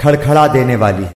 खड़खड़ा देने वाली।